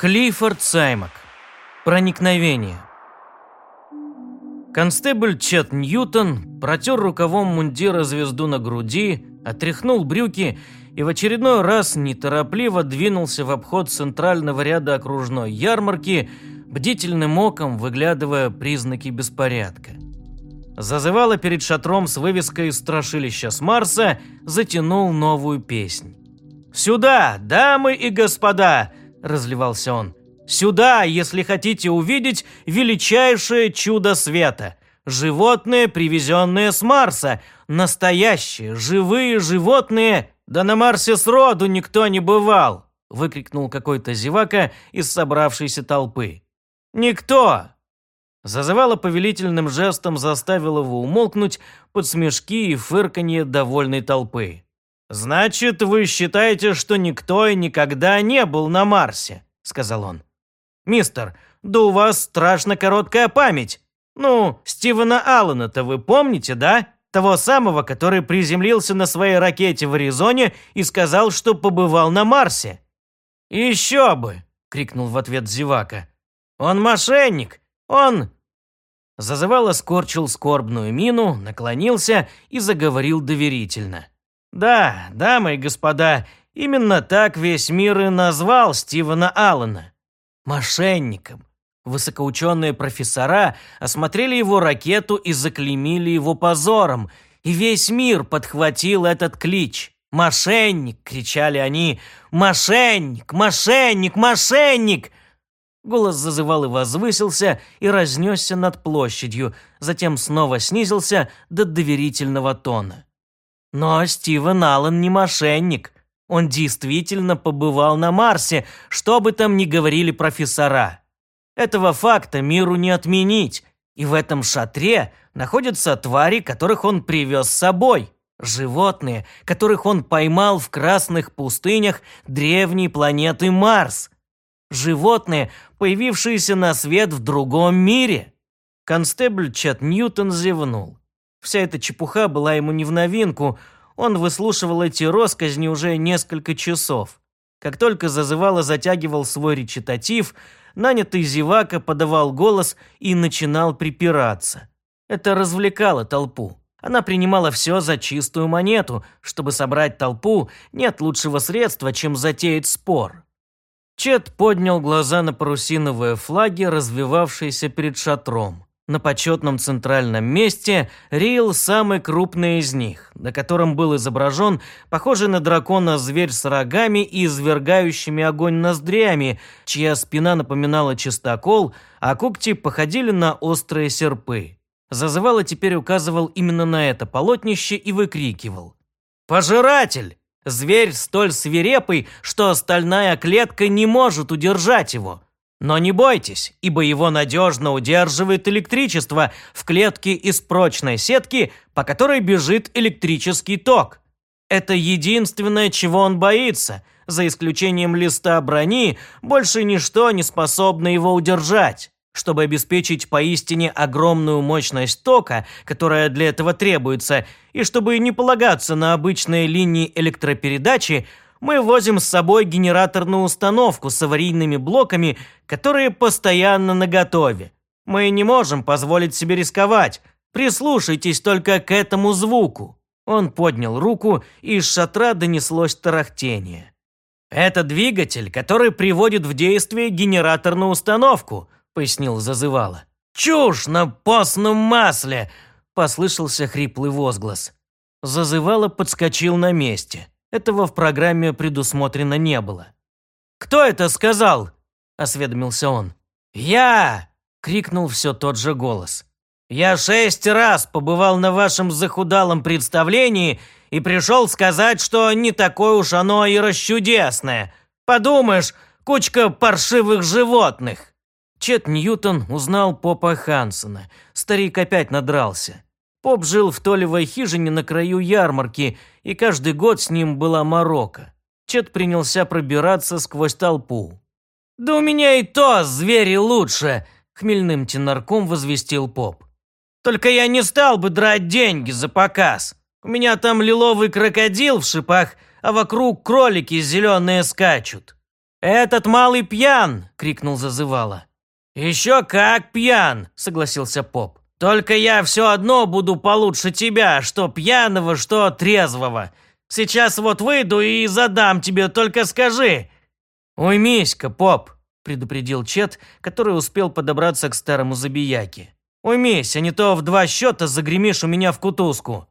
Клиффорд Саймак. Проникновение. Констебль Чет Ньютон протер рукавом мундира звезду на груди, отряхнул брюки и в очередной раз неторопливо двинулся в обход центрального ряда окружной ярмарки, бдительным оком выглядывая признаки беспорядка. Зазывало перед шатром с вывеской «Страшилище с Марса» затянул новую песнь. «Сюда, дамы и господа!» – разливался он. «Сюда, если хотите увидеть величайшее чудо света! Животные, привезенные с Марса! Настоящие, живые животные! Да на Марсе сроду никто не бывал!» – выкрикнул какой-то зевака из собравшейся толпы. «Никто! Зазывало повелительным жестом заставил его умолкнуть под смешки и фырканье довольной толпы. «Значит, вы считаете, что никто и никогда не был на Марсе?» – сказал он. «Мистер, да у вас страшно короткая память. Ну, Стивена Аллена-то вы помните, да? Того самого, который приземлился на своей ракете в Аризоне и сказал, что побывал на Марсе». «Еще бы!» – крикнул в ответ Зевака. «Он мошенник! Он...» Зазывало скорчил скорбную мину, наклонился и заговорил доверительно. «Да, дамы и господа, именно так весь мир и назвал Стивена Аллена. Мошенником. Высокоученые профессора осмотрели его ракету и заклеймили его позором, и весь мир подхватил этот клич. «Мошенник!» — кричали они. «Мошенник! Мошенник! Мошенник!» Голос зазывал и возвысился и разнесся над площадью, затем снова снизился до доверительного тона. Но Стивен Аллен не мошенник. Он действительно побывал на Марсе, что бы там ни говорили профессора. Этого факта миру не отменить, и в этом шатре находятся твари, которых он привез с собой. Животные, которых он поймал в красных пустынях древней планеты Марс. Животные, появившиеся на свет в другом мире. Констебль Чет Ньютон зевнул. Вся эта чепуха была ему не в новинку, он выслушивал эти росказни уже несколько часов. Как только зазывало затягивал свой речитатив, нанятый зевака подавал голос и начинал припираться. Это развлекало толпу. Она принимала все за чистую монету. Чтобы собрать толпу, нет лучшего средства, чем затеять спор. Чет поднял глаза на парусиновые флаги, развивавшиеся перед шатром. На почетном центральном месте рил самый крупный из них, на котором был изображен похожий на дракона зверь с рогами и извергающими огонь ноздрями, чья спина напоминала чистокол, а когти походили на острые серпы. Зазывало теперь указывал именно на это полотнище и выкрикивал. «Пожиратель! Зверь столь свирепый, что стальная клетка не может удержать его. Но не бойтесь, ибо его надежно удерживает электричество в клетке из прочной сетки, по которой бежит электрический ток. Это единственное, чего он боится. За исключением листа брони, больше ничто не способно его удержать. Чтобы обеспечить поистине огромную мощность тока, которая для этого требуется, и чтобы не полагаться на обычные линии электропередачи, мы возим с собой генераторную установку с аварийными блоками, которые постоянно наготове. Мы не можем позволить себе рисковать. Прислушайтесь только к этому звуку. Он поднял руку, и из шатра донеслось тарахтение. Это двигатель, который приводит в действие генераторную установку –– пояснил зазывало. «Чушь на постном масле!» – послышался хриплый возглас. Зазывало подскочил на месте. Этого в программе предусмотрено не было. «Кто это сказал?» – осведомился он. «Я!» – крикнул все тот же голос. «Я шесть раз побывал на вашем захудалом представлении и пришел сказать, что не такое уж оно и расчудесное. Подумаешь, кучка паршивых животных!» Чет Ньютон узнал Попа Хансона. Старик опять надрался. Поп жил в толевой хижине на краю ярмарки, и каждый год с ним была морока. Чет принялся пробираться сквозь толпу. «Да у меня и то звери лучше!» – хмельным тенарком возвестил Поп. «Только я не стал бы драть деньги за показ. У меня там лиловый крокодил в шипах, а вокруг кролики зеленые скачут». «Этот малый пьян!» – крикнул зазывало. «Еще как пьян!» – согласился поп. «Только я все одно буду получше тебя, что пьяного, что трезвого. Сейчас вот выйду и задам тебе, только скажи!» «Уймись-ка, поп!» – предупредил Чет, который успел подобраться к старому забияке. «Уймись, а не то в два счета загремишь у меня в кутузку».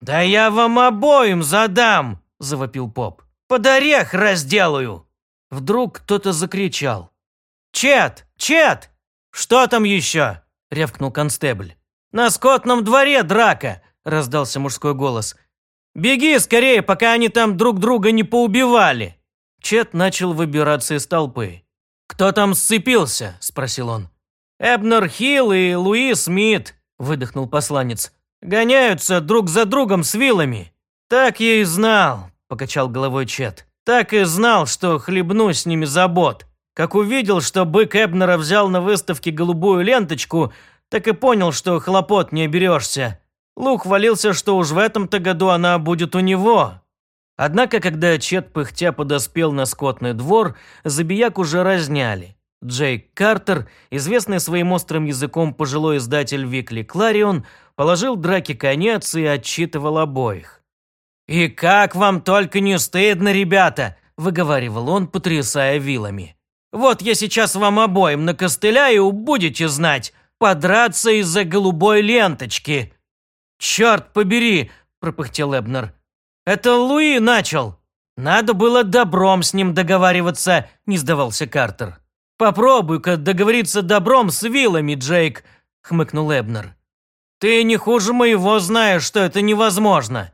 «Да я вам обоим задам!» – завопил поп. «Под орех разделаю!» Вдруг кто-то закричал. «Чет! Чет! Что там еще?» – рявкнул констебль. «На скотном дворе драка!» – раздался мужской голос. «Беги скорее, пока они там друг друга не поубивали!» Чет начал выбираться из толпы. «Кто там сцепился?» – спросил он. «Эбнер Хилл и Луи Смит», – выдохнул посланец. «Гоняются друг за другом с вилами». «Так я и знал», – покачал головой Чет. «Так и знал, что хлебну с ними забот. Как увидел, что бык Эбнера взял на выставке голубую ленточку, так и понял, что хлопот не оберешься. Лук хвалился, что уж в этом-то году она будет у него. Однако, когда Чет пыхтя подоспел на скотный двор, забияк уже разняли. Джейк Картер, известный своим острым языком пожилой издатель Викли Кларион, положил драке конец и отчитывал обоих. «И как вам только не стыдно, ребята!» – выговаривал он, потрясая вилами. «Вот я сейчас вам обоим накостыляю, будете знать, подраться из-за голубой ленточки!» «Черт побери!» – пропыхтел Эбнер. «Это Луи начал!» «Надо было добром с ним договариваться», – не сдавался Картер. «Попробуй-ка договориться добром с вилами, Джейк», – хмыкнул Эбнер. «Ты не хуже моего знаешь, что это невозможно».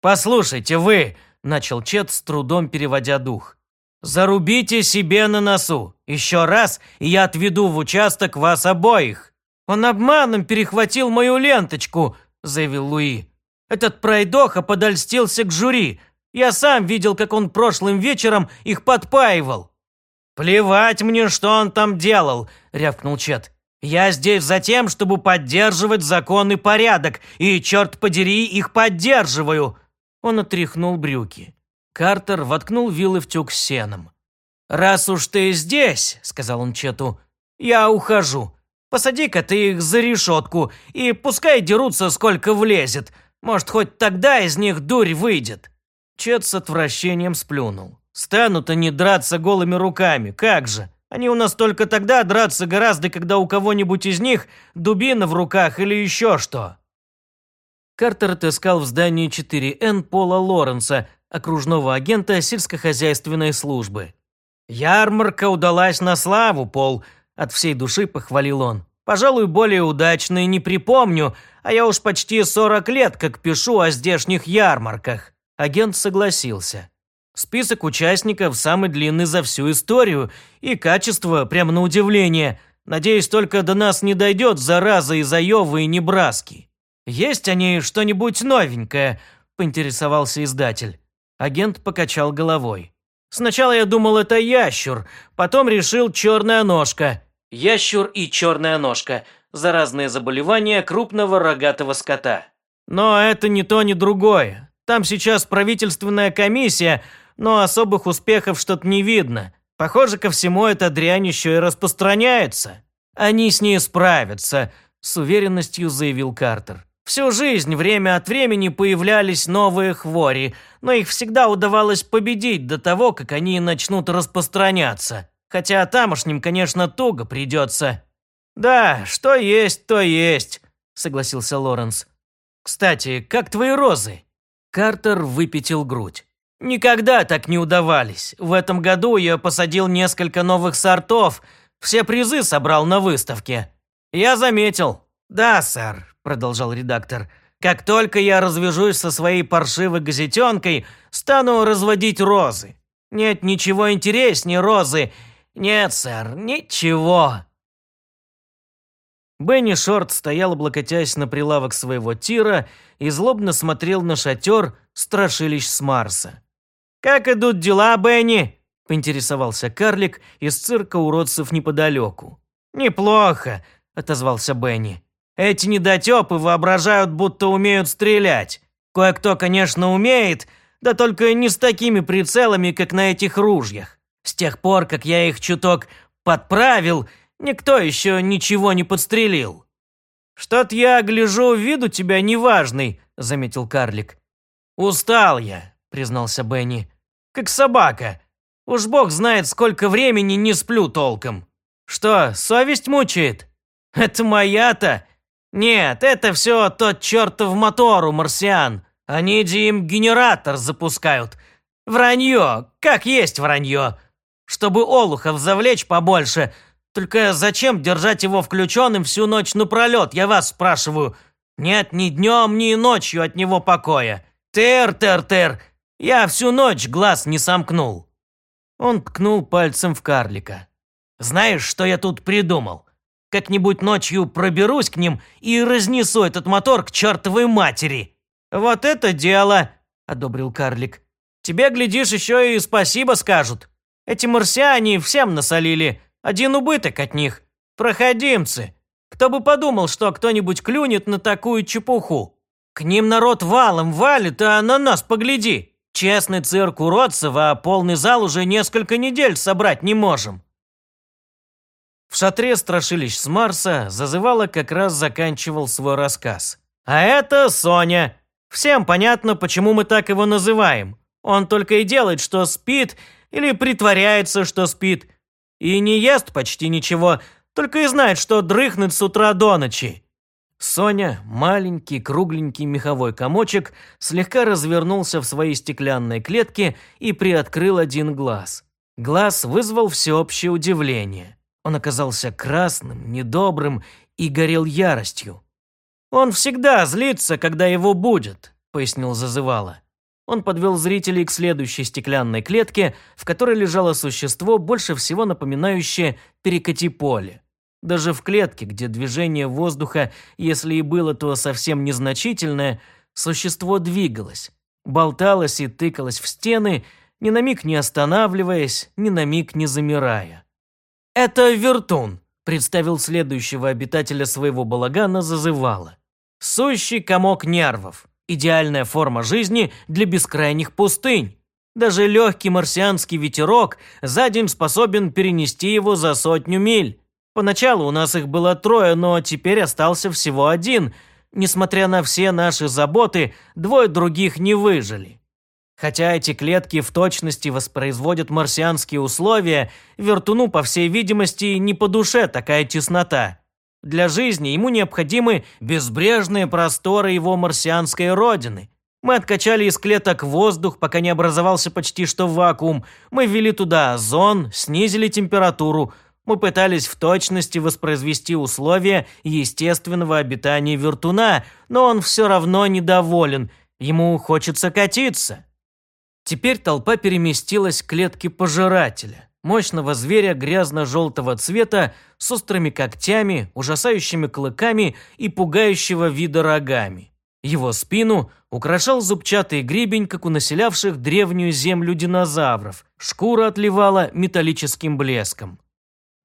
«Послушайте, вы», – начал Чет с трудом переводя дух. «Зарубите себе на носу. Еще раз, и я отведу в участок вас обоих». «Он обманом перехватил мою ленточку», – заявил Луи. «Этот пройдоха подольстился к жюри. Я сам видел, как он прошлым вечером их подпаивал». «Плевать мне, что он там делал», – рявкнул Чет. «Я здесь за тем, чтобы поддерживать закон и порядок, и, черт подери, их поддерживаю. Он отряхнул брюки. Картер воткнул вилы в тюк с сеном. «Раз уж ты здесь», — сказал он Чету, — «я ухожу. Посади-ка ты их за решетку, и пускай дерутся, сколько влезет. Может, хоть тогда из них дурь выйдет». Чет с отвращением сплюнул. «Станут они драться голыми руками, как же? Они у нас только тогда драться гораздо, когда у кого-нибудь из них дубина в руках или еще что». Картер отыскал в здании 4Н Пола Лоренса, окружного агента сельскохозяйственной службы. «Ярмарка удалась на славу, Пол», – от всей души похвалил он. «Пожалуй, более удачной не припомню, а я уж почти 40 лет как пишу о здешних ярмарках». Агент согласился. Список участников самый длинный за всю историю, и качество, прямо на удивление. Надеюсь, только до нас не дойдет зараза из Айовы и Небраски. «Есть они что-нибудь новенькое?» – поинтересовался издатель. Агент покачал головой. «Сначала я думал, это ящур, потом решил черная ножка». Ящур и черная ножка – заразные заболевания крупного рогатого скота. Но это ни то, ни другое. Там сейчас правительственная комиссия, но особых успехов что-то не видно. Похоже, ко всему эта дрянь еще и распространяется. Они с ней справятся, с уверенностью заявил Картер. Всю жизнь время от времени появлялись новые хвори, но их всегда удавалось победить до того, как они начнут распространяться. Хотя тамошним, конечно, туго придется. «Да, что есть, то есть», – согласился Лоренс. «Кстати, как твои розы?» Картер выпятил грудь. «Никогда так не удавались. В этом году я посадил несколько новых сортов, все призы собрал на выставке. Я заметил. Да, сэр, – продолжал редактор. «Как только я развяжусь со своей паршивой газетенкой, стану разводить розы. Нет ничего интереснее розы. Нет, сэр, ничего». Бенни Шорт стоял, облокотясь на прилавок своего тира и злобно смотрел на шатер страшилищ с Марса. «Как идут дела, Бенни?» – поинтересовался карлик из цирка уродцев неподалеку. «Неплохо», – отозвался Бенни. Эти недотепы воображают, будто умеют стрелять. Кое-кто, конечно, умеет, да только не с такими прицелами, как на этих ружьях. С тех пор, как я их чуток подправил, никто еще ничего не подстрелил». «Что-то я гляжу, вид у тебя неважный», — заметил карлик. «Устал я», — признался Бенни. «Как собака. Уж бог знает, сколько времени не сплю толком. Что, совесть мучает? Это моя-то? Нет, это все тот чертов мотор у марсиан. Они им генератор запускают. Вранье, как есть вранье. Чтобы олухов завлечь побольше. Только зачем держать его включенным всю ночь напролет, я вас спрашиваю. Нет ни днем, ни ночью от него покоя. Тыр-тыр-тыр, я всю ночь глаз не сомкнул. Он ткнул пальцем в карлика. «Знаешь, что я тут придумал? Как-нибудь ночью проберусь к ним и разнесу этот мотор к чертовой матери!» «Вот это дело!» – одобрил карлик. «Тебе, глядишь, еще и спасибо скажут. Эти марсиане всем насолили. Один убыток от них. Проходимцы. Кто бы подумал, что кто-нибудь клюнет на такую чепуху. К ним народ валом валит, а на нас погляди. Честный цирк уродцев, а полный зал уже несколько недель собрать не можем. В шатре страшилищ с Марса зазывало как раз заканчивал свой рассказ. А это Соня. Всем понятно, почему мы так его называем. Он только и делает, что спит, или притворяется, что спит. И не ест почти ничего, только и знает, что дрыхнет с утра до ночи. Соня, маленький кругленький меховой комочек, слегка развернулся в своей стеклянной клетке и приоткрыл один глаз. Глаз вызвал всеобщее удивление. Он оказался красным, недобрым и горел яростью. «Он всегда злится, когда его будет», – пояснил Зазывало. Он подвел зрителей к следующей стеклянной клетке, в которой лежало существо, больше всего напоминающее перекати поле. Даже в клетке, где движение воздуха, если и было, то совсем незначительное, существо двигалось, болталось и тыкалось в стены, ни на миг не останавливаясь, ни на миг не замирая. «Это Вертун», – представил следующего обитателя своего балагана зазывало. «Сущий комок нервов, идеальная форма жизни для бескрайних пустынь. Даже легкий марсианский ветерок за день способен перенести его за сотню миль. Поначалу у нас их было трое, но теперь остался всего один. Несмотря на все наши заботы, двое других не выжили. Хотя эти клетки в точности воспроизводят марсианские условия, Вертуну, по всей видимости, не по душе такая теснота. Для жизни ему необходимы безбрежные просторы его марсианской родины. Мы откачали из клеток воздух, пока не образовался почти что вакуум. Мы ввели туда озон, снизили температуру, мы пытались в точности воспроизвести условия естественного обитания вертуна, но он все равно недоволен, ему хочется катиться. Теперь толпа переместилась к клетке пожирателя, мощного зверя грязно-желтого цвета с острыми когтями, ужасающими клыками и пугающего вида рогами. Его спину украшал зубчатый гребень, как у населявших древнюю землю динозавров. Шкура отливала металлическим блеском.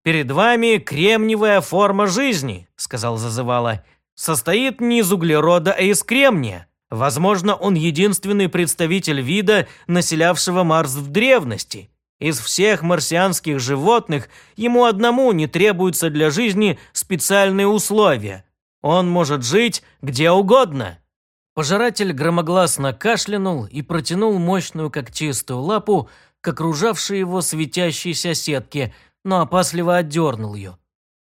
«Перед вами кремниевая форма жизни», – сказал Зазывало. «Состоит не из углерода, а из кремния. Возможно, он единственный представитель вида, населявшего Марс в древности. Из всех марсианских животных ему одному не требуются для жизни специальные условия. Он может жить где угодно». Пожиратель громогласно кашлянул и протянул мощную когтистую лапу к окружавшей его светящейся сетке – но опасливо отдернул ее.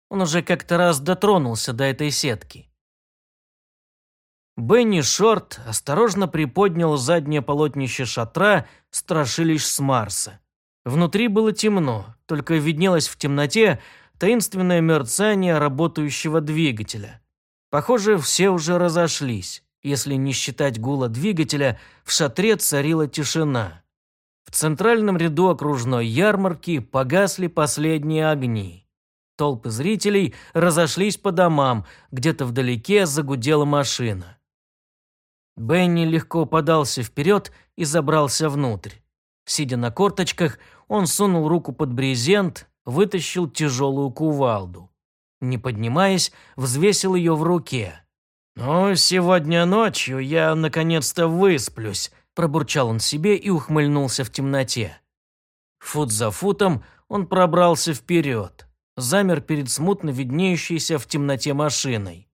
Он уже как-то раз дотронулся до этой сетки. Бенни Шорт осторожно приподнял заднее полотнище шатра, страшилищ с Марса. Внутри было темно, только виднелось в темноте таинственное мерцание работающего двигателя. Похоже, все уже разошлись. Если не считать гула двигателя, в шатре царила тишина. В центральном ряду окружной ярмарки погасли последние огни. Толпы зрителей разошлись по домам, где-то вдалеке загудела машина. Бенни легко подался вперед и забрался внутрь. Сидя на корточках, он сунул руку под брезент, вытащил тяжелую кувалду. Не поднимаясь, взвесил ее в руке. «Ну, сегодня ночью я наконец-то высплюсь», Пробурчал он себе и ухмыльнулся в темноте. Фут за футом он пробрался вперед, замер перед смутно виднеющейся в темноте машиной.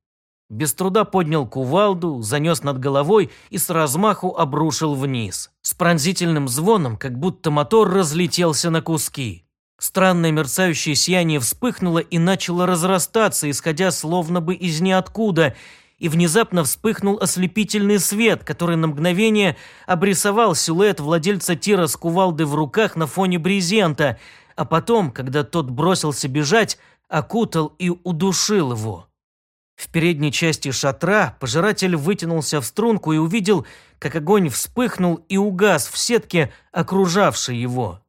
Без труда поднял кувалду, занес над головой и с размаху обрушил вниз. С пронзительным звоном, как будто мотор разлетелся на куски. Странное мерцающее сияние вспыхнуло и начало разрастаться, исходя словно бы из ниоткуда, и внезапно вспыхнул ослепительный свет, который на мгновение обрисовал силуэт владельца тира с кувалдой в руках на фоне брезента, а потом, когда тот бросился бежать, окутал и удушил его. В передней части шатра пожиратель вытянулся в струнку и увидел, как огонь вспыхнул и угас в сетке, окружавшей его.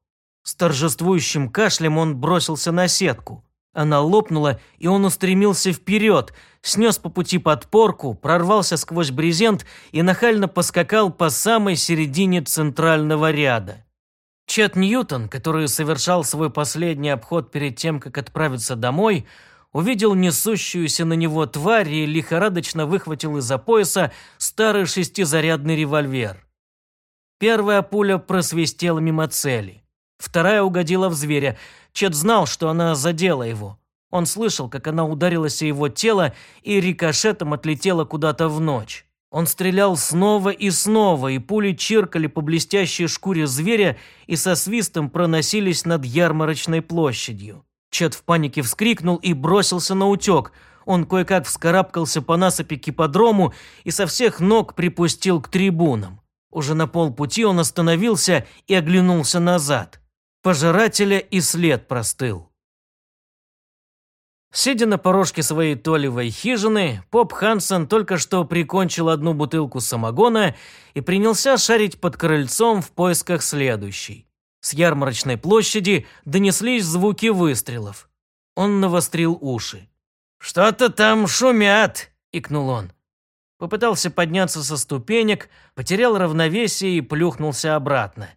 С торжествующим кашлем он бросился на сетку. Она лопнула, и он устремился вперед, снес по пути подпорку, прорвался сквозь брезент и нахально поскакал по самой середине центрального ряда. Чет Ньютон, который совершал свой последний обход перед тем, как отправиться домой, увидел несущуюся на него тварь и лихорадочно выхватил из-за пояса старый шестизарядный револьвер. Первая пуля просвистела мимо цели. Вторая угодила в зверя. Чет знал, что она задела его. Он слышал, как она ударилась о его тело и рикошетом отлетела куда-то в ночь. Он стрелял снова и снова, и пули чиркали по блестящей шкуре зверя и со свистом проносились над ярмарочной площадью. Чет в панике вскрикнул и бросился на утек. Он кое-как вскарабкался по насыпи к ипподрому и со всех ног припустил к трибунам. Уже на полпути он остановился и оглянулся назад. Пожирателя и след простыл. Сидя на порожке своей толевой хижины, Поп Хансен только что прикончил одну бутылку самогона и принялся шарить под крыльцом в поисках следующей. С ярмарочной площади донеслись звуки выстрелов. Он навострил уши. «Что-то там шумят!» – икнул он. Попытался подняться со ступенек, потерял равновесие и плюхнулся обратно.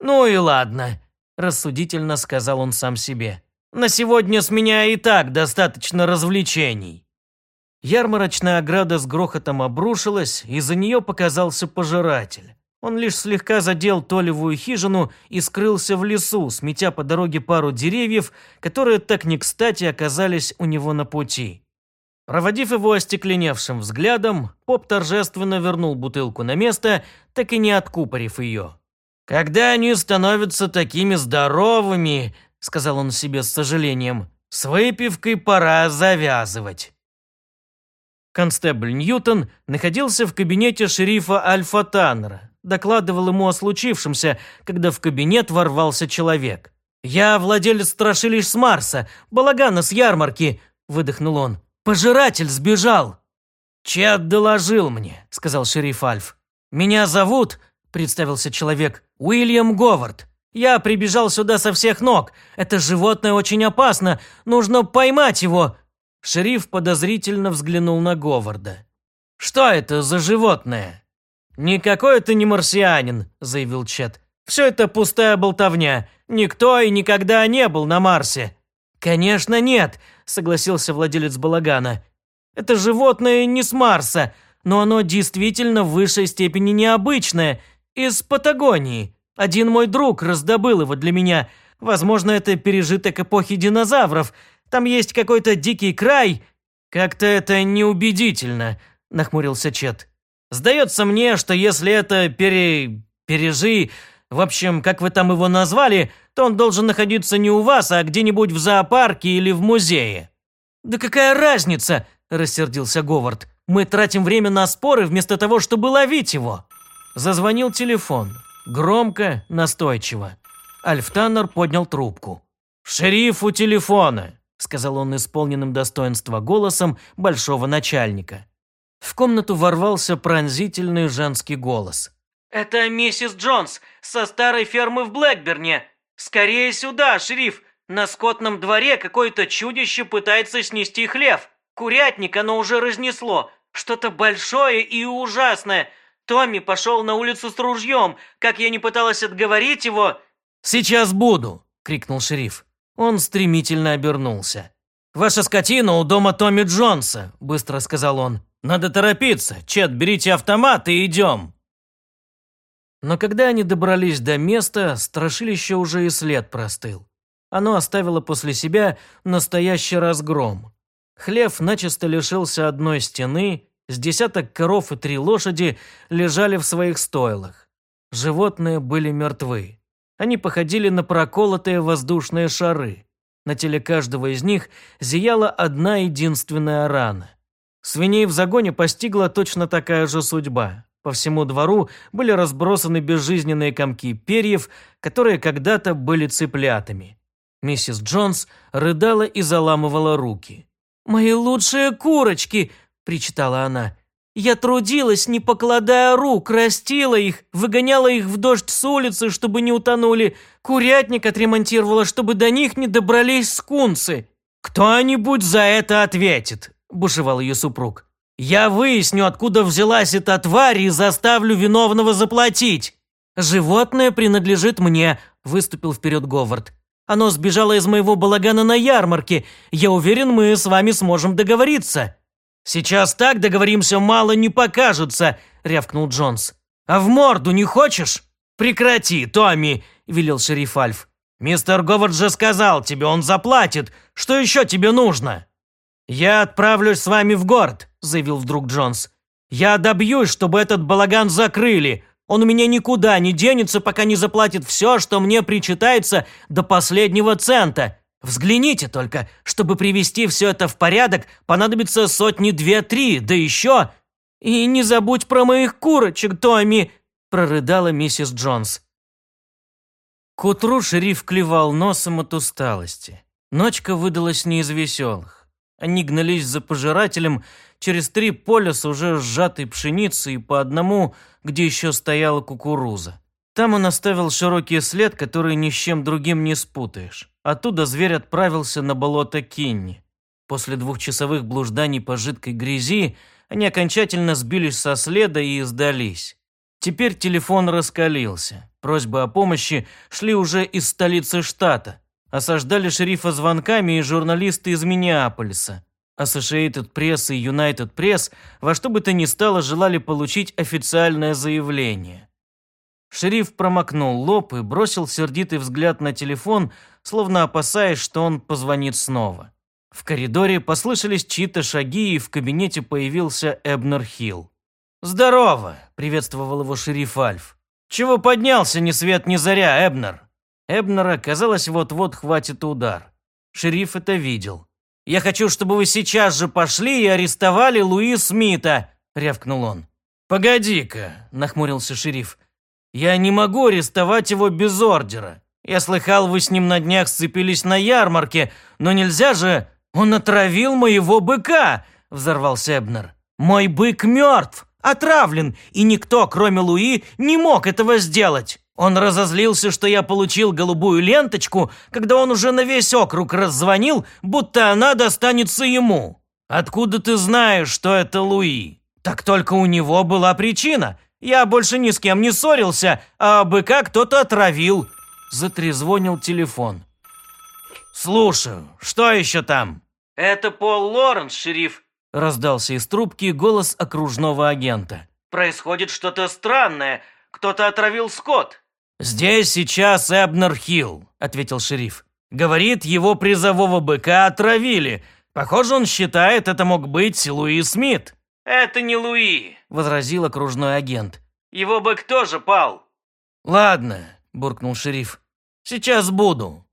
«Ну и ладно», рассудительно сказал он сам себе. На сегодня с меня и так достаточно развлечений. Ярмарочная ограда с грохотом обрушилась, и за нее показался пожиратель. Он лишь слегка задел толевую хижину и скрылся в лесу, сметя по дороге пару деревьев, которые так не кстати оказались у него на пути. Проводив его остекленевшим взглядом, поп торжественно вернул бутылку на место, так и не откупорив ее. «Когда они становятся такими здоровыми», — сказал он себе с сожалением, — «с выпивкой пора завязывать». Констебль Ньютон находился в кабинете шерифа Альфа Таннера, докладывал ему о случившемся, когда в кабинет ворвался человек. «Я владелец страшилищ с Марса, балагана с ярмарки», – выдохнул он. «Пожиратель сбежал». «Чет доложил мне», – сказал шериф Альф. «Меня зовут представился человек. «Уильям Говард. Я прибежал сюда со всех ног. Это животное очень опасно. Нужно поймать его». Шериф подозрительно взглянул на Говарда. «Что это за животное?» «Никакой это не марсианин», – заявил Чет. «Все это пустая болтовня. Никто и никогда не был на Марсе». «Конечно нет», – согласился владелец балагана. «Это животное не с Марса, но оно действительно в высшей степени необычное – из Патагонии. Один мой друг раздобыл его для меня. Возможно, это пережиток эпохи динозавров. Там есть какой-то дикий край. Как-то это неубедительно, нахмурился Чет. Сдается мне, что если это пере... пережи... В общем, как вы там его назвали, то он должен находиться не у вас, а где-нибудь в зоопарке или в музее». «Да какая разница?» – рассердился Говард. «Мы тратим время на споры вместо того, чтобы ловить его». Зазвонил телефон. Громко, настойчиво. Альфтанер поднял трубку. «Шериф у телефона», – сказал он исполненным достоинства голосом большого начальника. В комнату ворвался пронзительный женский голос. «Это миссис Джонс со старой фермы в Блэкберне. Скорее сюда, шериф. На скотном дворе какое-то чудище пытается снести хлев. Курятник оно уже разнесло. Что-то большое и ужасное. Томми пошел на улицу с ружьем. Как я не пыталась отговорить его...» «Сейчас буду!» – крикнул шериф. Он стремительно обернулся. «Ваша скотина у дома Томми Джонса», – быстро сказал он. «Надо торопиться. Чет, берите автомат и идем». Но когда они добрались до места, страшилище уже и след простыл. Оно оставило после себя настоящий разгром. Хлев начисто лишился одной стены, с десяток коров и три лошади лежали в своих стойлах. Животные были мертвы. Они походили на проколотые воздушные шары. На теле каждого из них зияла одна единственная рана. Свиней в загоне постигла точно такая же судьба. По всему двору были разбросаны безжизненные комки перьев, которые когда-то были цыплятами. Миссис Джонс рыдала и заламывала руки. «Мои лучшие курочки!» – причитала она. «Я трудилась, не покладая рук, растила их, выгоняла их в дождь с улицы, чтобы не утонули, курятник отремонтировала, чтобы до них не добрались скунсы». «Кто-нибудь за это ответит!» – бушевал ее супруг. «Я выясню, откуда взялась эта тварь и заставлю виновного заплатить!» «Животное принадлежит мне», – выступил вперед Говард. «Оно сбежало из моего балагана на ярмарке. Я уверен, мы с вами сможем договориться». «Сейчас так договоримся, мало не покажется», – рявкнул Джонс. «А в морду не хочешь?» «Прекрати, Томми», – велел шериф Альф. «Мистер Говард же сказал тебе, он заплатит. Что еще тебе нужно?» «Я отправлюсь с вами в город», – заявил вдруг Джонс. «Я добьюсь, чтобы этот балаган закрыли. Он у меня никуда не денется, пока не заплатит все, что мне причитается до последнего цента. Взгляните только, чтобы привести все это в порядок, понадобится сотни две-три, да еще... И не забудь про моих курочек, Томми!» – прорыдала миссис Джонс. К утру шериф клевал носом от усталости. Ночка выдалась не из веселых. Они гнались за пожирателем через три поля с уже сжатой пшеницей и по одному, где еще стояла кукуруза. Там он оставил широкий след, который ни с чем другим не спутаешь. Оттуда зверь отправился на болото Кинни. После двухчасовых блужданий по жидкой грязи они окончательно сбились со следа и сдались. Теперь телефон раскалился. Просьбы о помощи шли уже из столицы штата. Осаждали шерифа звонками и журналисты из Миннеаполиса. Associated Press и United Press во что бы то ни стало желали получить официальное заявление. Шериф промокнул лоб и бросил сердитый взгляд на телефон, словно опасаясь, что он позвонит снова. В коридоре послышались чьи-то шаги, и в кабинете появился Эбнер Хилл. «Здорово!» – приветствовал его шериф Альф. «Чего поднялся ни свет ни заря, Эбнер?» Эбнера, казалось, вот-вот хватит удар. Шериф это видел. «Я хочу, чтобы вы сейчас же пошли и арестовали Луи Смита!» – рявкнул он. «Погоди-ка!» – нахмурился шериф. «Я не могу арестовать его без ордера. Я слыхал, вы с ним на днях сцепились на ярмарке, но нельзя же... Он отравил моего быка!» – взорвался Эбнер. «Мой бык мертв, отравлен, и никто, кроме Луи, не мог этого сделать!» Он разозлился, что я получил голубую ленточку, когда он уже на весь округ раззвонил, будто она достанется ему. Откуда ты знаешь, что это Луи? Так только у него была причина. Я больше ни с кем не ссорился, а быка кто-то отравил. Затрезвонил телефон. «Слушаю, что еще там?» «Это Пол Лоренс, шериф», – раздался из трубки голос окружного агента. «Происходит что-то странное. Кто-то отравил скот». «Здесь сейчас Эбнер Хилл», – ответил шериф. «Говорит, его призового быка отравили. Похоже, он считает, это мог быть Луи Смит». «Это не Луи», – возразил окружной агент. «Его бык тоже пал». «Ладно», – буркнул шериф. «Сейчас буду».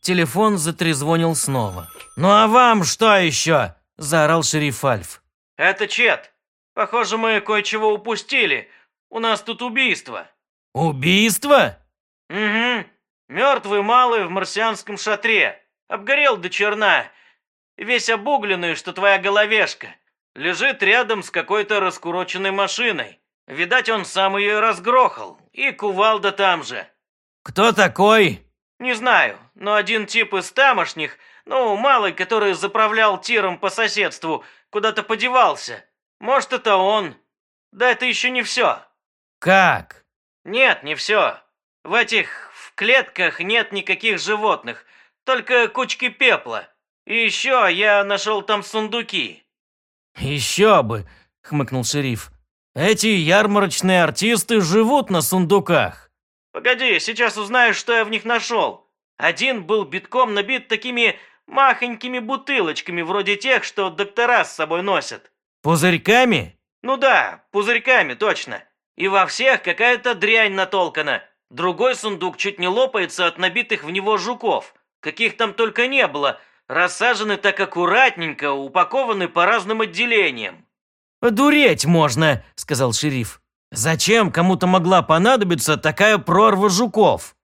Телефон затрезвонил снова. «Ну а вам что еще?» – заорал шериф Альф. «Это Чет. Похоже, мы кое-чего упустили. У нас тут убийство». «Убийство?» «Угу. Мертвый малый в марсианском шатре. Обгорел до черна. Весь обугленный, что твоя головешка. Лежит рядом с какой-то раскуроченной машиной. Видать, он сам ее разгрохал. И кувалда там же». «Кто такой?» «Не знаю, но один тип из тамошних, ну, малый, который заправлял тиром по соседству, куда-то подевался. Может, это он. Да это еще не все». «Как?» «Нет, не все. В этих... в клетках нет никаких животных, только кучки пепла. И еще я нашел там сундуки». «Еще бы!» — хмыкнул шериф. Эти ярмарочные артисты живут на сундуках. Погоди, сейчас узнаешь, что я в них нашел. Один был битком набит такими махонькими бутылочками, вроде тех, что доктора с собой носят. Пузырьками? Ну да, пузырьками, точно. И во всех какая-то дрянь натолкана. Другой сундук чуть не лопается от набитых в него жуков. Каких там только не было. Рассажены так аккуратненько, упакованы по разным отделениям. «Одуреть можно», — сказал шериф. «Зачем кому-то могла понадобиться такая прорва жуков?»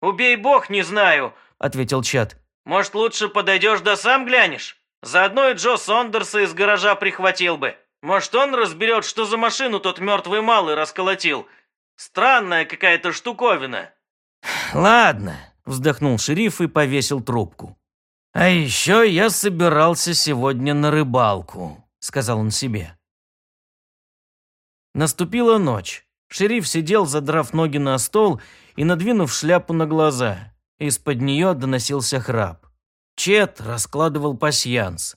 «Убей бог, не знаю», — ответил Чат. «Может, лучше подойдешь да сам глянешь? Заодно и Джо Сондерса из гаража прихватил бы. Может, он разберет, что за машину тот мертвый малый расколотил. Странная какая-то штуковина». «Ладно», — вздохнул шериф и повесил трубку. «А еще я собирался сегодня на рыбалку», — сказал он себе. Наступила ночь. Шериф сидел, задрав ноги на стол и надвинув шляпу на глаза. Из-под нее доносился храп. Чет раскладывал пасьянс.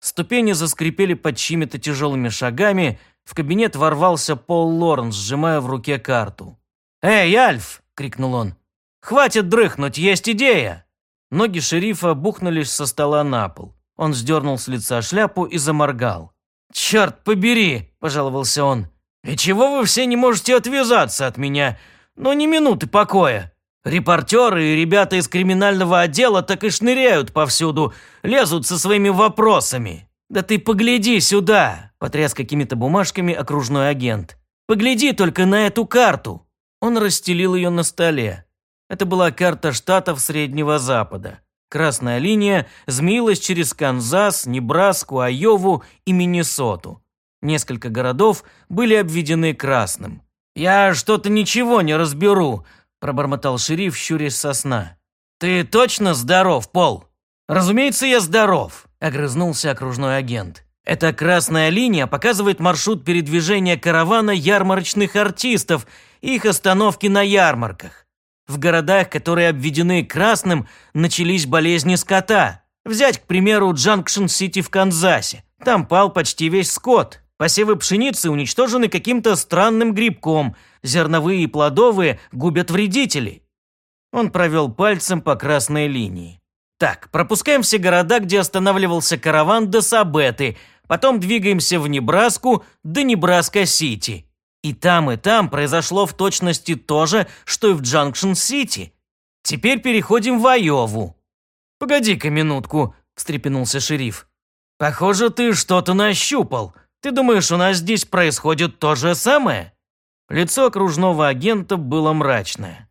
Ступени заскрипели под чьими-то тяжелыми шагами, в кабинет ворвался Пол Лоренс, сжимая в руке карту. «Эй, Альф!» – крикнул он. «Хватит дрыхнуть, есть идея!» Ноги шерифа бухнулись со стола на пол. Он сдернул с лица шляпу и заморгал. «Черт побери!» – пожаловался он. «И чего вы все не можете отвязаться от меня? Ну, ни минуты покоя. Репортеры и ребята из криминального отдела так и шныряют повсюду, лезут со своими вопросами. Да ты погляди сюда!» – потряс какими-то бумажками окружной агент. «Погляди только на эту карту!» Он расстелил ее на столе. Это была карта штатов Среднего Запада. Красная линия змеилась через Канзас, Небраску, Айову и Миннесоту. Несколько городов были обведены красным. «Я что-то ничего не разберу», – пробормотал шериф, щурясь со сна. «Ты точно здоров, Пол?» «Разумеется, я здоров», – огрызнулся окружной агент. «Эта красная линия показывает маршрут передвижения каравана ярмарочных артистов и их остановки на ярмарках. В городах, которые обведены красным, начались болезни скота. Взять, к примеру, Джанкшн-Сити в Канзасе. Там пал почти весь скот. Посевы пшеницы уничтожены каким-то странным грибком. Зерновые и плодовые губят вредителей. Он провел пальцем по красной линии. Так, пропускаем все города, где останавливался караван до Сабеты. Потом двигаемся в Небраску до Небраска-Сити. И там, и там произошло в точности то же, что и в Джанкшн-Сити. Теперь переходим в Айову. «Погоди-ка минутку», – встрепенулся шериф. «Похоже, ты что-то нащупал. Ты думаешь, у нас здесь происходит то же самое?» Лицо окружного агента было мрачное.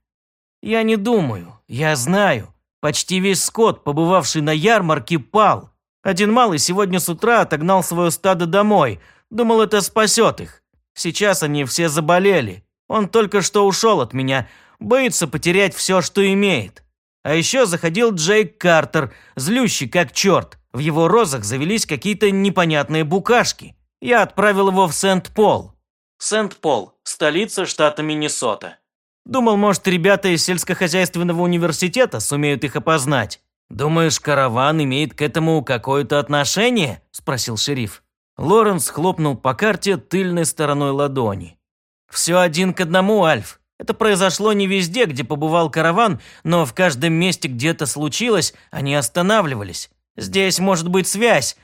«Я не думаю, я знаю. Почти весь скот, побывавший на ярмарке, пал. Один малый сегодня с утра отогнал свое стадо домой. Думал, это спасет их. Сейчас они все заболели. Он только что ушел от меня. Боится потерять все, что имеет. А еще заходил Джейк Картер, злющий как черт. В его розах завелись какие-то непонятные букашки. Я отправил его в Сент-Пол. Сент-Пол – столица штата Миннесота. Думал, может, ребята из сельскохозяйственного университета сумеют их опознать. «Думаешь, караван имеет к этому какое-то отношение?» – спросил шериф. Лоренс хлопнул по карте тыльной стороной ладони. «Все один к одному, Альф. Это произошло не везде, где побывал караван, но в каждом месте, где это случилось, они останавливались. Здесь может быть связь.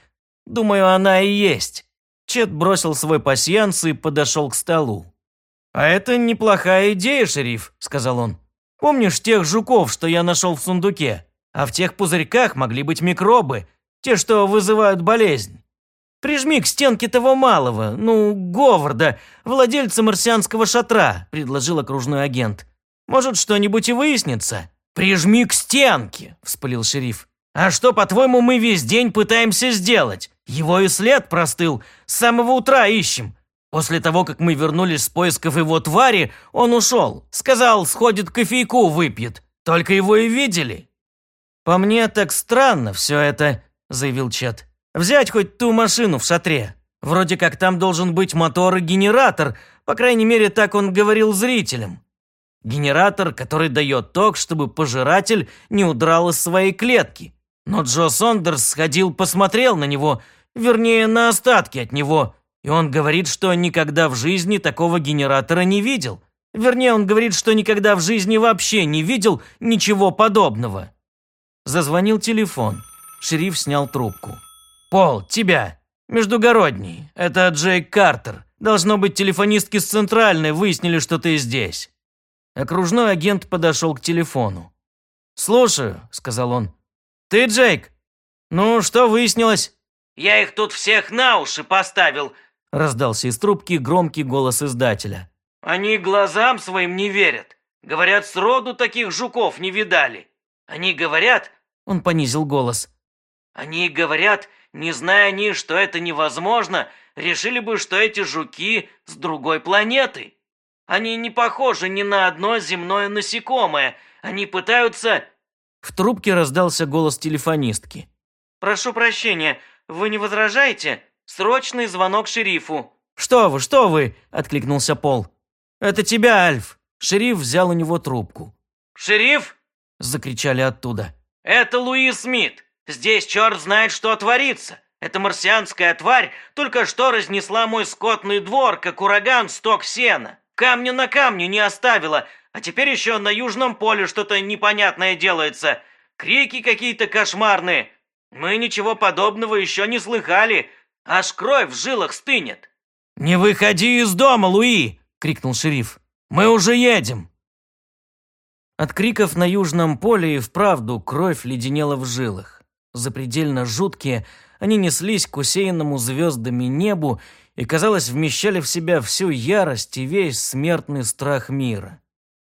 Думаю, она и есть». Чет бросил свой пасьянс и подошел к столу. «А это неплохая идея, шериф», – сказал он. «Помнишь тех жуков, что я нашел в сундуке? А в тех пузырьках могли быть микробы, те, что вызывают болезнь. Прижми к стенке того малого, ну, Говарда, владельца марсианского шатра», – предложил окружной агент. «Может, что-нибудь и выяснится?» «Прижми к стенке», – вспылил шериф. «А что, по-твоему, мы весь день пытаемся сделать? Его и след простыл. С самого утра ищем. После того, как мы вернулись с поисков его твари, он ушел. Сказал, сходит кофейку выпьет. Только его и видели». «По мне так странно все это», – заявил Чет. «Взять хоть ту машину в шатре. Вроде как там должен быть мотор и генератор, по крайней мере, так он говорил зрителям. Генератор, который дает ток, чтобы пожиратель не удрал из своей клетки. Но Джо Сондерс сходил, посмотрел на него, вернее, на остатки от него, И он говорит, что никогда в жизни такого генератора не видел. Вернее, он говорит, что никогда в жизни вообще не видел ничего подобного. Зазвонил телефон. Шериф снял трубку. «Пол, тебя. Междугородний. Это Джейк Картер. Должно быть, телефонистки с Центральной выяснили, что ты здесь». Окружной агент подошел к телефону. «Слушаю», — сказал он. «Ты Джейк? Ну, что выяснилось?» «Я их тут всех на уши поставил», — раздался из трубки громкий голос издателя. «Они глазам своим не верят. Говорят, сроду таких жуков не видали. Они говорят...» Он понизил голос. «Они говорят, не зная они, что это невозможно, решили бы, что эти жуки с другой планеты. Они не похожи ни на одно земное насекомое. Они пытаются...» В трубке раздался голос телефонистки. «Прошу прощения, вы не возражаете? Срочный звонок шерифу». «Что вы, что вы?» – откликнулся Пол. «Это тебя, Альф!» Шериф взял у него трубку. «Шериф?» – закричали оттуда. «Это Луи Смит. Здесь черт знает, что творится. Эта марсианская тварь только что разнесла мой скотный двор, как ураган сток сена. Камня на камне не оставила, а теперь еще на Южном поле что-то непонятное делается. Крики какие-то кошмарные. Мы ничего подобного еще не слыхали. Аж кровь в жилах стынет». «Не выходи из дома, Луи!» – крикнул шериф. «Мы уже едем!» От криков на южном поле и вправду кровь леденела в жилах. Запредельно жуткие, они неслись к усеянному звездами небу и, казалось, вмещали в себя всю ярость и весь смертный страх мира.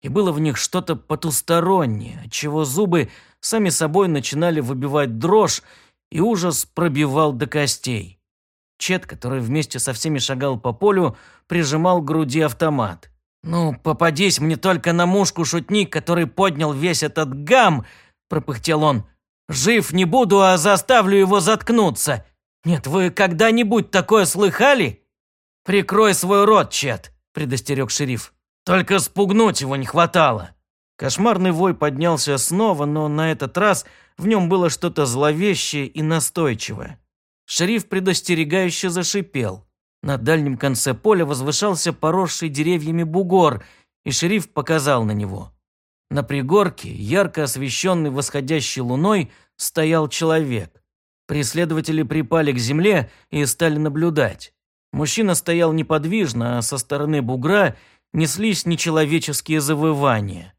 И было в них что-то потустороннее, отчего зубы сами собой начинали выбивать дрожь, и ужас пробивал до костей. Чет, который вместе со всеми шагал по полю, прижимал к груди автомат. «Ну, попадись мне только на мушку, шутник, который поднял весь этот гам!» – пропыхтел он. «Жив не буду, а заставлю его заткнуться. Нет, вы когда-нибудь такое слыхали?» «Прикрой свой рот, Чет», – предостерег шериф. «Только спугнуть его не хватало». Кошмарный вой поднялся снова, но на этот раз в нем было что-то зловещее и настойчивое. Шериф предостерегающе зашипел. На дальнем конце поля возвышался поросший деревьями бугор, и шериф показал на него. На пригорке, ярко освещенный восходящей луной, стоял человек. Преследователи припали к земле и стали наблюдать. Мужчина стоял неподвижно, а со стороны бугра неслись нечеловеческие завывания.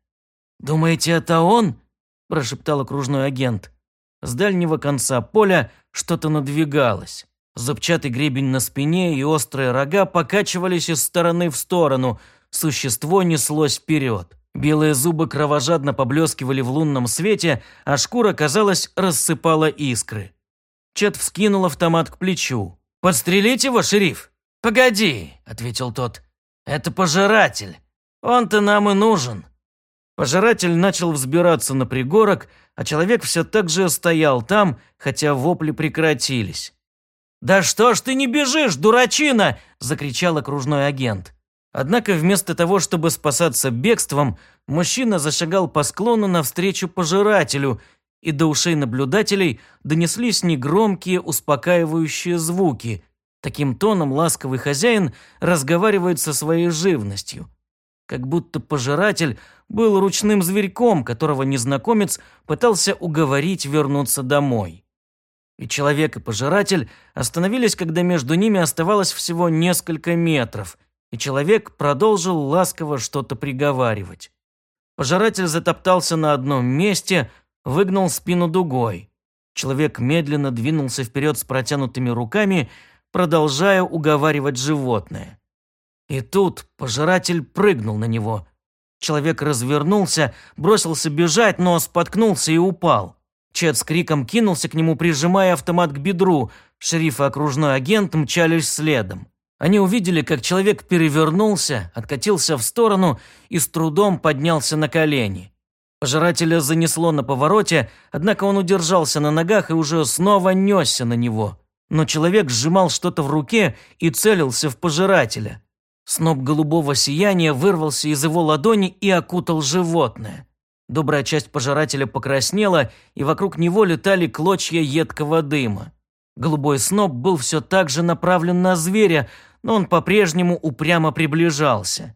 «Думаете, это он?» – прошептал окружной агент. С дальнего конца поля что-то надвигалось. Зубчатый гребень на спине и острые рога покачивались из стороны в сторону. Существо неслось вперед. Белые зубы кровожадно поблескивали в лунном свете, а шкура, казалось, рассыпала искры. Чет вскинул автомат к плечу. «Подстрелить его, шериф?» «Погоди», — ответил тот. «Это пожиратель. Он-то нам и нужен». Пожиратель начал взбираться на пригорок, а человек все так же стоял там, хотя вопли прекратились. «Да что ж ты не бежишь, дурачина!» – закричал окружной агент. Однако вместо того, чтобы спасаться бегством, мужчина зашагал по склону навстречу пожирателю, и до ушей наблюдателей донеслись негромкие успокаивающие звуки. Таким тоном ласковый хозяин разговаривает со своей живностью – как будто пожиратель был ручным зверьком, которого незнакомец пытался уговорить вернуться домой. И человек и пожиратель остановились, когда между ними оставалось всего несколько метров, и человек продолжил ласково что-то приговаривать. Пожиратель затоптался на одном месте, выгнал спину дугой. Человек медленно двинулся вперед с протянутыми руками, продолжая уговаривать животное. И тут пожиратель прыгнул на него. Человек развернулся, бросился бежать, но споткнулся и упал. Чет с криком кинулся к нему, прижимая автомат к бедру. Шериф и окружной агент мчались следом. Они увидели, как человек перевернулся, откатился в сторону и с трудом поднялся на колени. Пожирателя занесло на повороте, однако он удержался на ногах и уже снова несся на него. Но человек сжимал что-то в руке и целился в пожирателя. Сноп голубого сияния вырвался из его ладони и окутал животное. Добрая часть пожирателя покраснела, и вокруг него летали клочья едкого дыма. Голубой сноп был все так же направлен на зверя, но он по-прежнему упрямо приближался.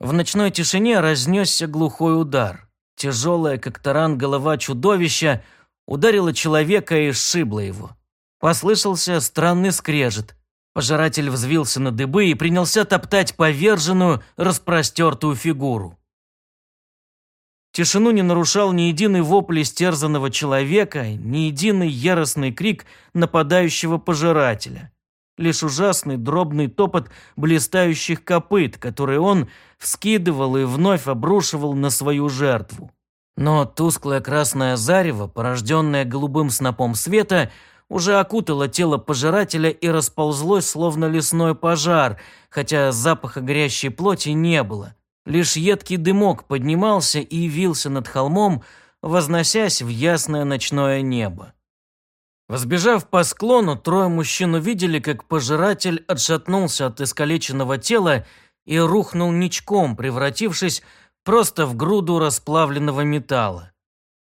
В ночной тишине разнесся глухой удар. Тяжелая, как таран, голова чудовища ударила человека и сшибла его. Послышался странный скрежет. Пожиратель взвился на дыбы и принялся топтать поверженную, распростертую фигуру. Тишину не нарушал ни единый вопль истерзанного человека, ни единый яростный крик нападающего пожирателя. Лишь ужасный дробный топот блистающих копыт, который он вскидывал и вновь обрушивал на свою жертву. Но тусклое красное зарево, порожденное голубым снопом света, уже окутало тело пожирателя и расползлось, словно лесной пожар, хотя запаха горящей плоти не было. Лишь едкий дымок поднимался и вился над холмом, возносясь в ясное ночное небо. Взбежав по склону, трое мужчин увидели, как пожиратель отшатнулся от искалеченного тела и рухнул ничком, превратившись просто в груду расплавленного металла.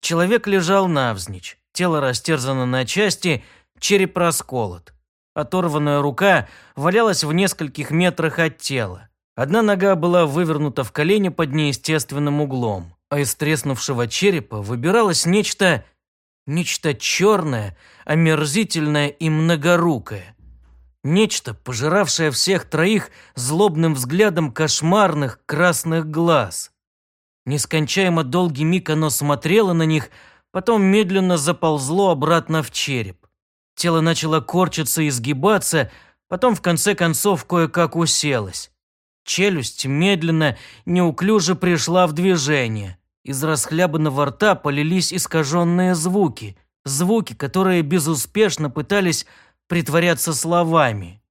Человек лежал навзничь. Тело растерзано на части, череп расколот. Оторванная рука валялась в нескольких метрах от тела. Одна нога была вывернута в колени под неестественным углом, а из треснувшего черепа выбиралось нечто... нечто черное, омерзительное и многорукое. Нечто, пожиравшее всех троих злобным взглядом кошмарных красных глаз. Нескончаемо долгий миг оно смотрело на них, потом медленно заползло обратно в череп. Тело начало корчиться и изгибаться, потом в конце концов кое-как уселось. Челюсть медленно, неуклюже пришла в движение. Из расхлябанного рта полились искаженные звуки, звуки, которые безуспешно пытались притворяться словами.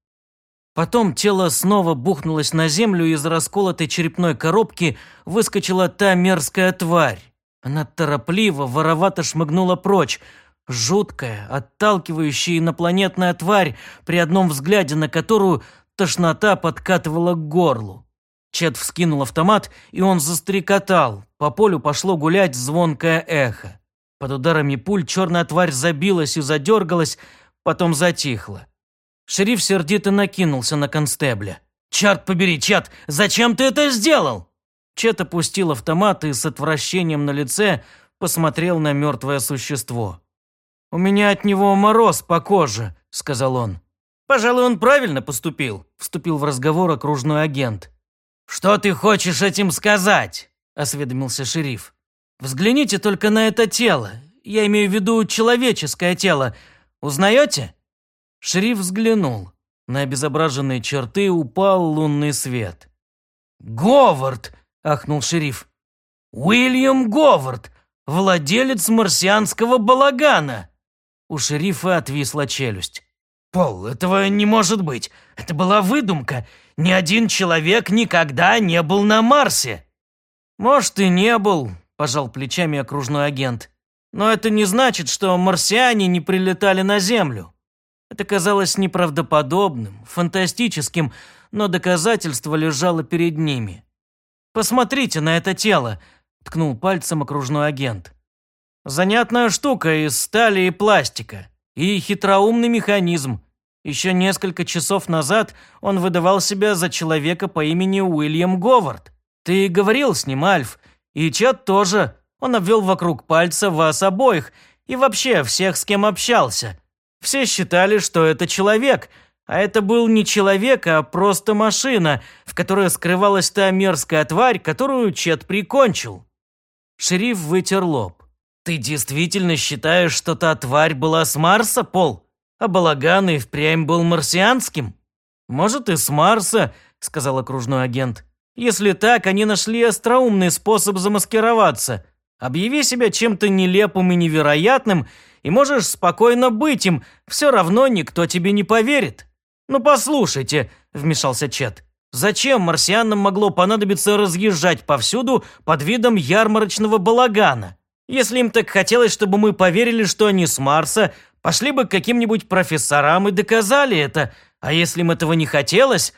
Потом тело снова бухнулось на землю, и из расколотой черепной коробки выскочила та мерзкая тварь. Она торопливо, воровато шмыгнула прочь. Жуткая, отталкивающая инопланетная тварь, при одном взгляде на которую тошнота подкатывала к горлу. Чет вскинул автомат, и он застрекотал. По полю пошло гулять звонкое эхо. Под ударами пуль черная тварь забилась и задергалась, потом затихла. Шериф сердито накинулся на констебля. «Черт побери, Чет, зачем ты это сделал?» Чет опустил автомат и с отвращением на лице посмотрел на мертвое существо. «У меня от него мороз по коже», — сказал он. «Пожалуй, он правильно поступил», — вступил в разговор окружной агент. «Что ты хочешь этим сказать?» — осведомился шериф. «Взгляните только на это тело. Я имею в виду человеческое тело. Узнаете?» Шериф взглянул. На обезображенные черты упал лунный свет. «Говард!» – ахнул шериф. «Уильям Говард, владелец марсианского балагана!» У шерифа отвисла челюсть. «Пол, этого не может быть. Это была выдумка. Ни один человек никогда не был на Марсе». «Может, и не был», – пожал плечами окружной агент. «Но это не значит, что марсиане не прилетали на Землю. Это казалось неправдоподобным, фантастическим, но доказательство лежало перед ними. «Посмотрите на это тело», – ткнул пальцем окружной агент. «Занятная штука из стали и пластика. И хитроумный механизм. Еще несколько часов назад он выдавал себя за человека по имени Уильям Говард. Ты говорил с ним, Альф. И Чат тоже. Он обвел вокруг пальца вас обоих и вообще всех, с кем общался. Все считали, что это человек, а это был не человек, а просто машина, в которой скрывалась та мерзкая тварь, которую Чет прикончил. Шериф вытер лоб. «Ты действительно считаешь, что та тварь была с Марса, Пол? А балаган и впрямь был марсианским?» «Может, и с Марса», — сказал окружной агент. «Если так, они нашли остроумный способ замаскироваться. Объяви себя чем-то нелепым и невероятным, и можешь спокойно быть им, все равно никто тебе не поверит». «Ну послушайте», – вмешался Чет, – «зачем марсианам могло понадобиться разъезжать повсюду под видом ярмарочного балагана? Если им так хотелось, чтобы мы поверили, что они с Марса, пошли бы к каким-нибудь профессорам и доказали это, а если им этого не хотелось...»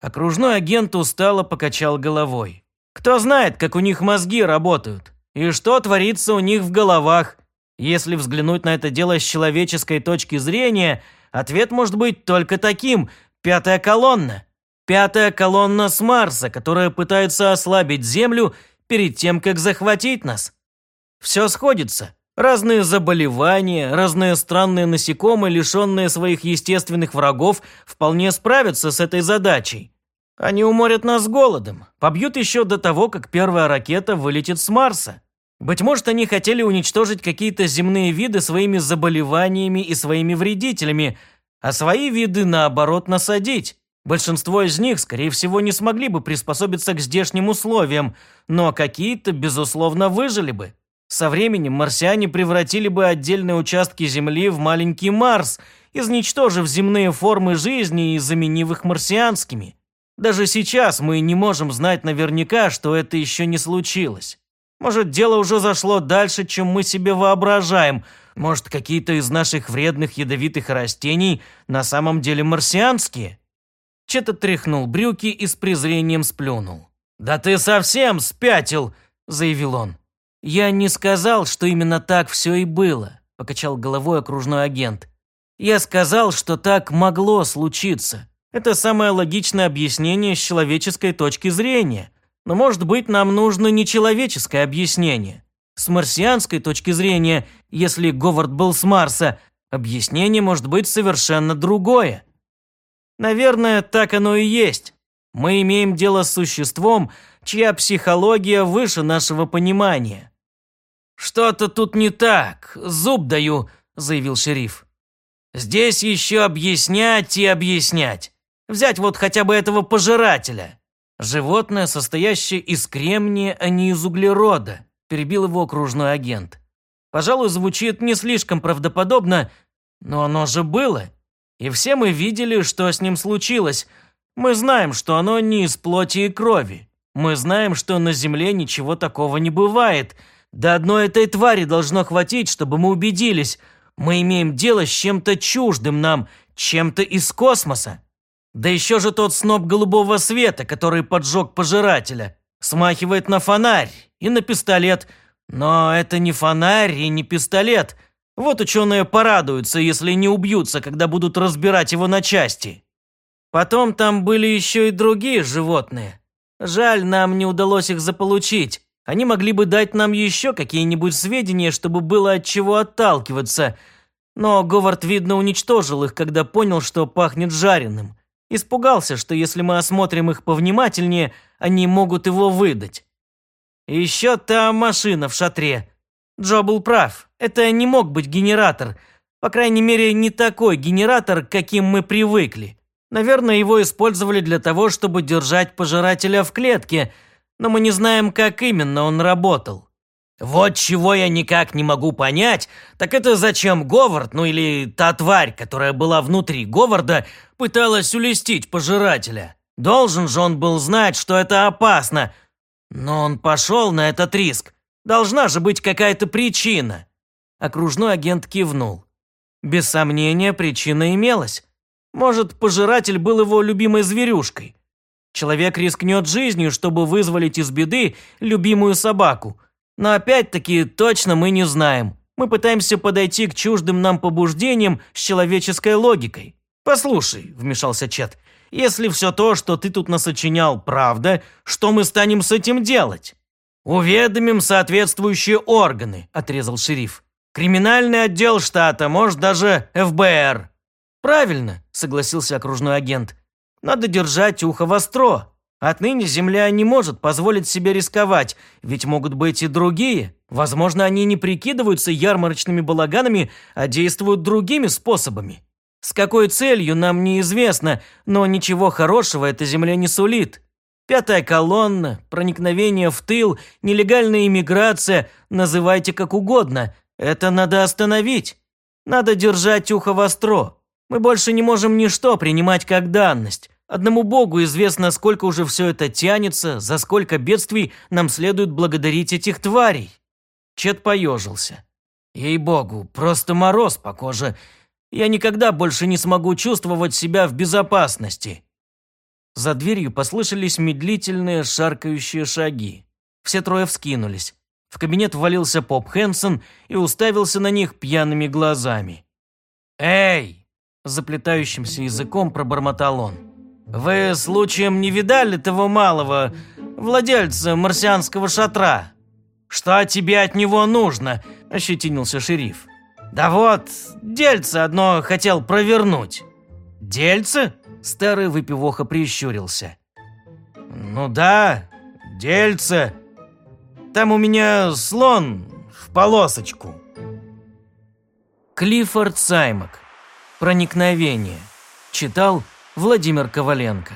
Окружной агент устало покачал головой. «Кто знает, как у них мозги работают, и что творится у них в головах. Если взглянуть на это дело с человеческой точки зрения, ответ может быть только таким. Пятая колонна. Пятая колонна с Марса, которая пытается ослабить Землю перед тем, как захватить нас. Все сходится. Разные заболевания, разные странные насекомые, лишенные своих естественных врагов, вполне справятся с этой задачей. Они уморят нас голодом, побьют еще до того, как первая ракета вылетит с Марса. Быть может, они хотели уничтожить какие-то земные виды своими заболеваниями и своими вредителями, а свои виды, наоборот, насадить. Большинство из них, скорее всего, не смогли бы приспособиться к здешним условиям, но какие-то, безусловно, выжили бы. Со временем марсиане превратили бы отдельные участки Земли в маленький Марс, изничтожив земные формы жизни и заменив их марсианскими. Даже сейчас мы не можем знать наверняка, что это еще не случилось. Может, дело уже зашло дальше, чем мы себе воображаем. Может, какие-то из наших вредных ядовитых растений на самом деле марсианские? Чет отряхнул брюки и с презрением сплюнул. «Да ты совсем спятил!» – заявил он. «Я не сказал, что именно так все и было», – покачал головой окружной агент. «Я сказал, что так могло случиться. Это самое логичное объяснение с человеческой точки зрения. Но, может быть, нам нужно не человеческое объяснение. С марсианской точки зрения, если Говард был с Марса, объяснение может быть совершенно другое. Наверное, так оно и есть. Мы имеем дело с существом, чья психология выше нашего понимания. «Что-то тут не так, зуб даю», – заявил шериф. «Здесь еще объяснять и объяснять. Взять вот хотя бы этого пожирателя. Животное, состоящее из кремния, а не из углерода», – перебил его окружной агент. «Пожалуй, звучит не слишком правдоподобно, но оно же было. И все мы видели, что с ним случилось. Мы знаем, что оно не из плоти и крови. Мы знаем, что на Земле ничего такого не бывает – да одной этой твари должно хватить, чтобы мы убедились. Мы имеем дело с чем-то чуждым нам, чем-то из космоса. Да еще же тот сноп голубого света, который поджег пожирателя. Смахивает на фонарь и на пистолет. Но это не фонарь и не пистолет. Вот ученые порадуются, если не убьются, когда будут разбирать его на части. Потом там были еще и другие животные. Жаль, нам не удалось их заполучить. Они могли бы дать нам еще какие-нибудь сведения, чтобы было от чего отталкиваться. Но Говард, видно, уничтожил их, когда понял, что пахнет жареным. Испугался, что если мы осмотрим их повнимательнее, они могут его выдать. еще та машина в шатре. Джо был прав. Это не мог быть генератор. По крайней мере, не такой генератор, каким мы привыкли. Наверное, его использовали для того, чтобы держать пожирателя в клетке – но мы не знаем, как именно он работал. Вот чего я никак не могу понять, так это зачем Говард, ну или та тварь, которая была внутри Говарда, пыталась улестить пожирателя. Должен же он был знать, что это опасно. Но он пошел на этот риск. Должна же быть какая-то причина. Окружной агент кивнул. Без сомнения, причина имелась. Может, пожиратель был его любимой зверюшкой. Человек рискнет жизнью, чтобы вызволить из беды любимую собаку. Но опять-таки точно мы не знаем. Мы пытаемся подойти к чуждым нам побуждениям с человеческой логикой. «Послушай», – вмешался Чет, – «если все то, что ты тут насочинял, правда, что мы станем с этим делать?» «Уведомим соответствующие органы», – отрезал шериф. «Криминальный отдел штата, может, даже ФБР». «Правильно», – согласился окружной агент. Надо держать ухо востро. Отныне Земля не может позволить себе рисковать, ведь могут быть и другие. Возможно, они не прикидываются ярмарочными балаганами, а действуют другими способами. С какой целью, нам неизвестно, но ничего хорошего эта Земля не сулит. Пятая колонна, проникновение в тыл, нелегальная иммиграция, называйте как угодно. Это надо остановить. Надо держать ухо востро. Мы больше не можем ничто принимать как данность. Одному Богу известно, сколько уже все это тянется, за сколько бедствий нам следует благодарить этих тварей. Чет поежился. Ей-богу, просто мороз по коже. Я никогда больше не смогу чувствовать себя в безопасности. За дверью послышались медлительные шаркающие шаги. Все трое вскинулись. В кабинет ввалился Поп Хэнсон и уставился на них пьяными глазами. «Эй, Заплетающимся языком пробормотал он. «Вы случаем не видали того малого, владельца марсианского шатра?» «Что тебе от него нужно?» – ощетинился шериф. «Да вот, дельце одно хотел провернуть». «Дельце?» – старый выпивоха прищурился. «Ну да, дельце. Там у меня слон в полосочку». Клиффорд Саймак. Проникновение. Читал Владимир Коваленко.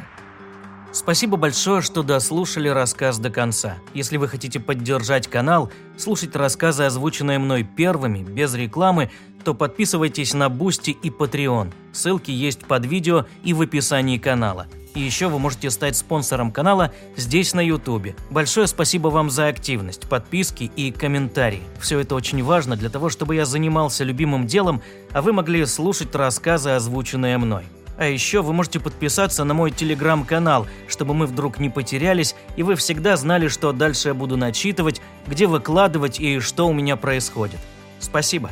Спасибо большое, что дослушали рассказ до конца. Если вы хотите поддержать канал, слушать рассказы, озвученные мной первыми, без рекламы, то подписывайтесь на Boosty и Patreon. Ссылки есть под видео и в описании канала. И еще вы можете стать спонсором канала здесь на YouTube. Большое спасибо вам за активность, подписки и комментарии. Все это очень важно для того, чтобы я занимался любимым делом, а вы могли слушать рассказы, озвученные мной. А еще вы можете подписаться на мой телеграм-канал, чтобы мы вдруг не потерялись, и вы всегда знали, что дальше я буду начитывать, где выкладывать и что у меня происходит. Спасибо.